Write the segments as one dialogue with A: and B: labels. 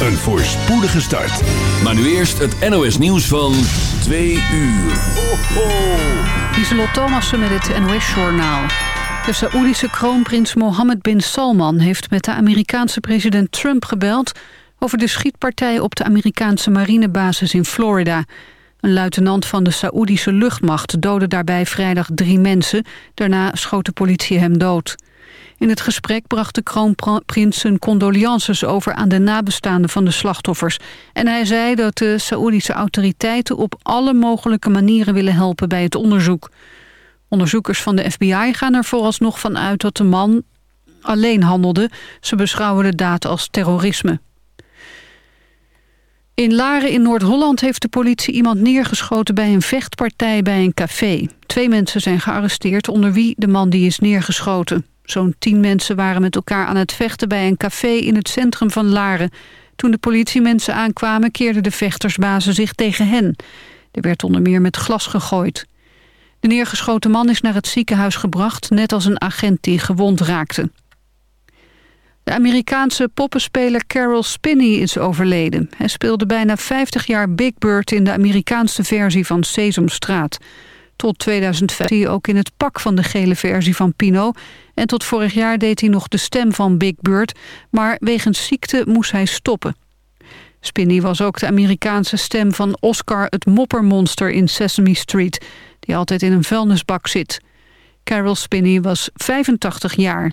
A: een voorspoedige start.
B: Maar nu eerst het NOS nieuws van 2 uur. Ho, ho.
C: Lieselot Thomassen met het NOS-journaal. De Saoedische kroonprins Mohammed bin Salman heeft met de Amerikaanse president Trump gebeld... over de schietpartij op de Amerikaanse marinebasis in Florida. Een luitenant van de Saoedische luchtmacht doodde daarbij vrijdag drie mensen. Daarna schoot de politie hem dood. In het gesprek bracht de kroonprins zijn condolences over aan de nabestaanden van de slachtoffers. En hij zei dat de Saoedische autoriteiten op alle mogelijke manieren willen helpen bij het onderzoek. Onderzoekers van de FBI gaan er vooralsnog van uit dat de man alleen handelde. Ze beschouwen de daad als terrorisme. In Laren in Noord-Holland heeft de politie iemand neergeschoten bij een vechtpartij bij een café. Twee mensen zijn gearresteerd, onder wie de man die is neergeschoten. Zo'n tien mensen waren met elkaar aan het vechten bij een café in het centrum van Laren. Toen de politiemensen aankwamen keerden de vechtersbazen zich tegen hen. Er werd onder meer met glas gegooid. De neergeschoten man is naar het ziekenhuis gebracht, net als een agent die gewond raakte. De Amerikaanse poppenspeler Carol Spinney is overleden. Hij speelde bijna 50 jaar Big Bird in de Amerikaanse versie van Sesamstraat. Tot 2015 ook in het pak van de gele versie van Pino. En tot vorig jaar deed hij nog de stem van Big Bird. Maar wegens ziekte moest hij stoppen. Spinney was ook de Amerikaanse stem van Oscar het moppermonster in Sesame Street... die altijd in een vuilnisbak zit. Carol Spinney was 85 jaar.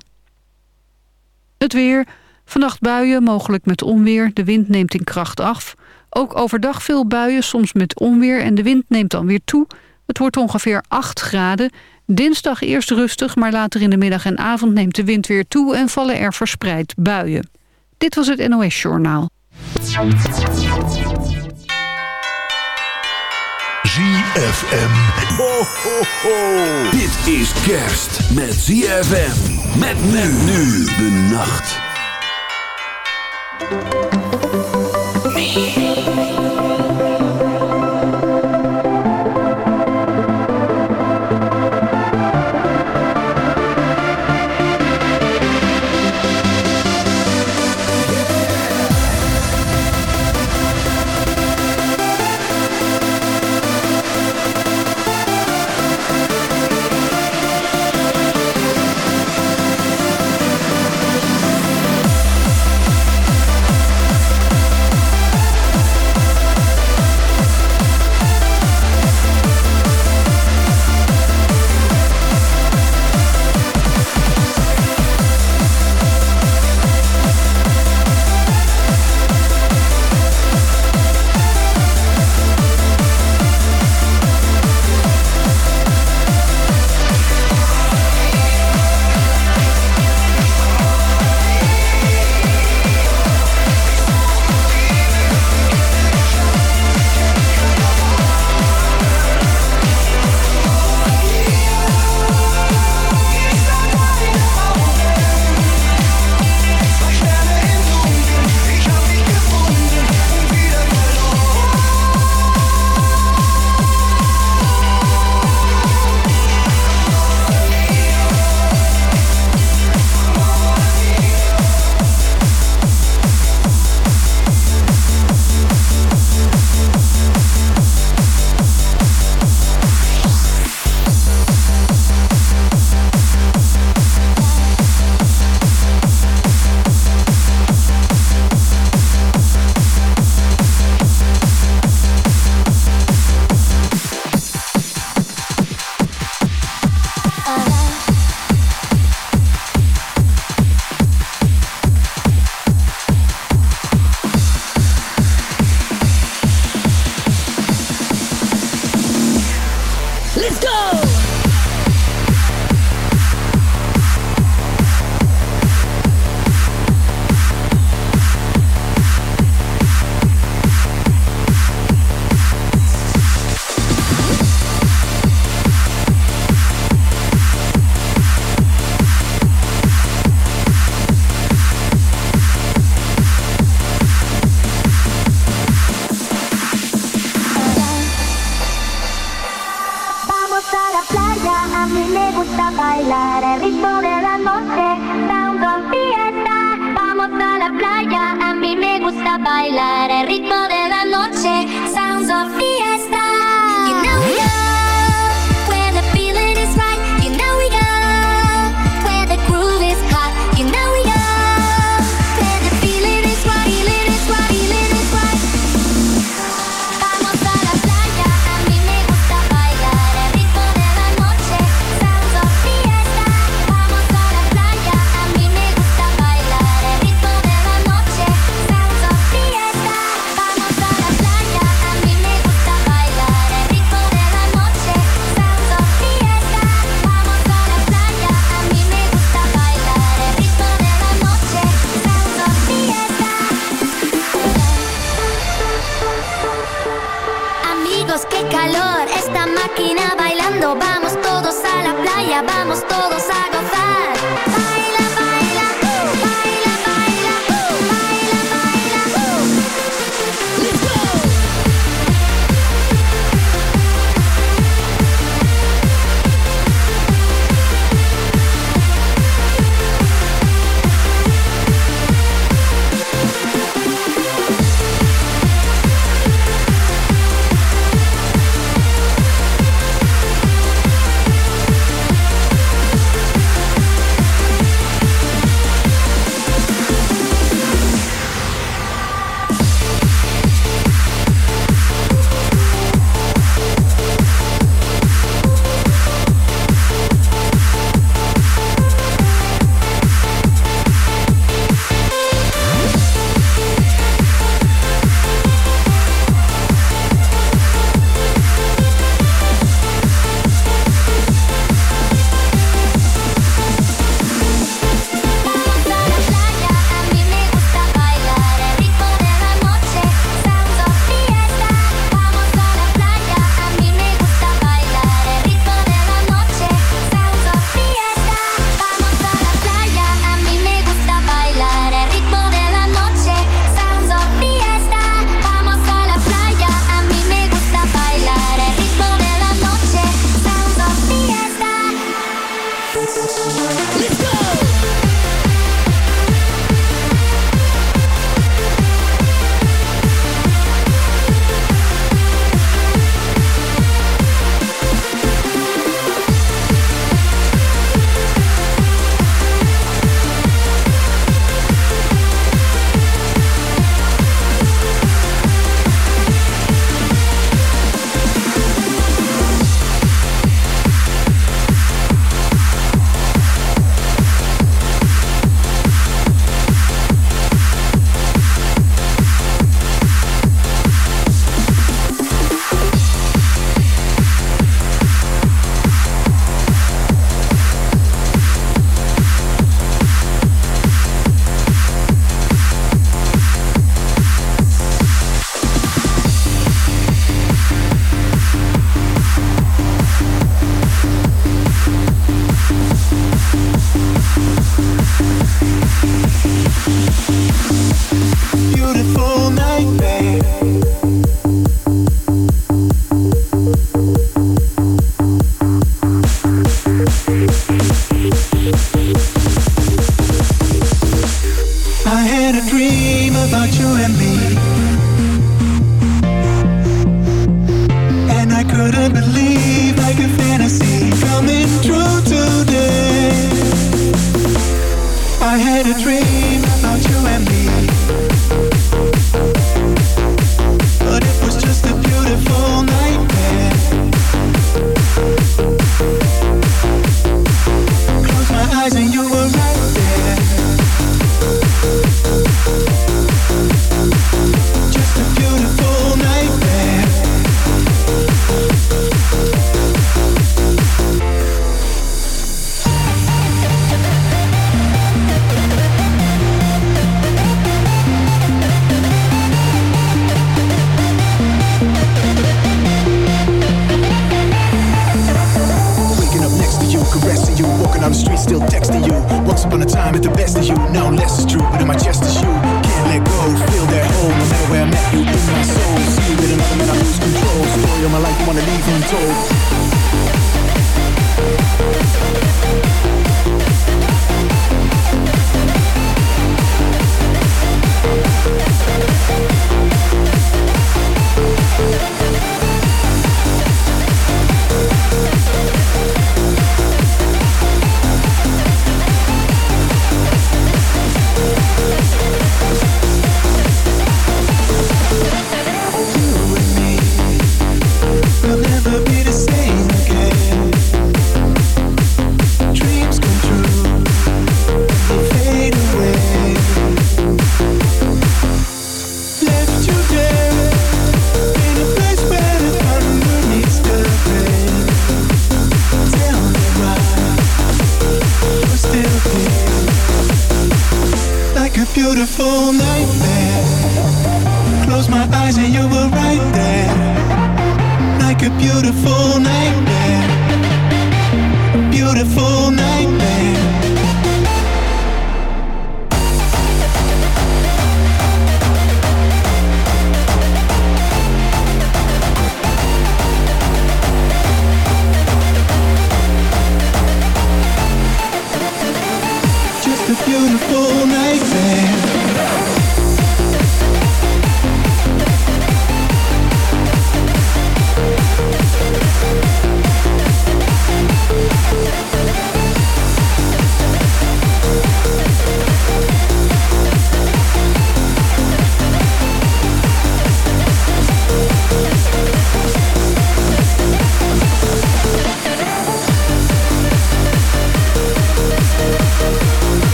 C: Het weer. Vannacht buien, mogelijk met onweer. De wind neemt in kracht af. Ook overdag veel buien, soms met onweer. En de wind neemt dan weer toe. Het wordt ongeveer 8 graden. Dinsdag eerst rustig, maar later in de middag en avond neemt de wind weer toe... en vallen er verspreid buien. Dit was het NOS Journaal.
A: ZFM.
B: Ho, ho, ho. Dit is kerst met ZFM. Met men nu de nacht.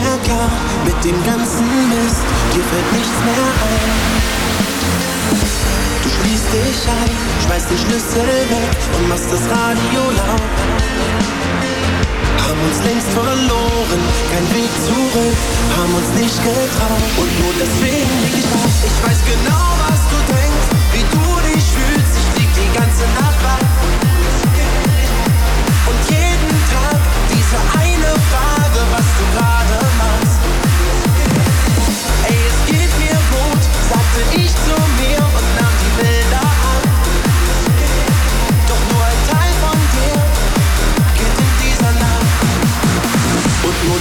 D: mehr klar mit dem ganzen Mist. Dir fällt nichts mehr ein. Du schließt dich ein, schmeißt den Schlüssel weg und machst das Radio laut. Haben uns längst verloren, kein Weg zurück, haben uns nicht getraut und nur deswegen lieg ich auf. Ich weiß genau, was du denkst, wie du dich fühlst. Ich lieg die ganze Nacht wach und jeden Tag diese eine Frage, was du gerade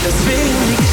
E: that's really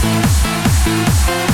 E: Thank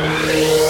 F: Música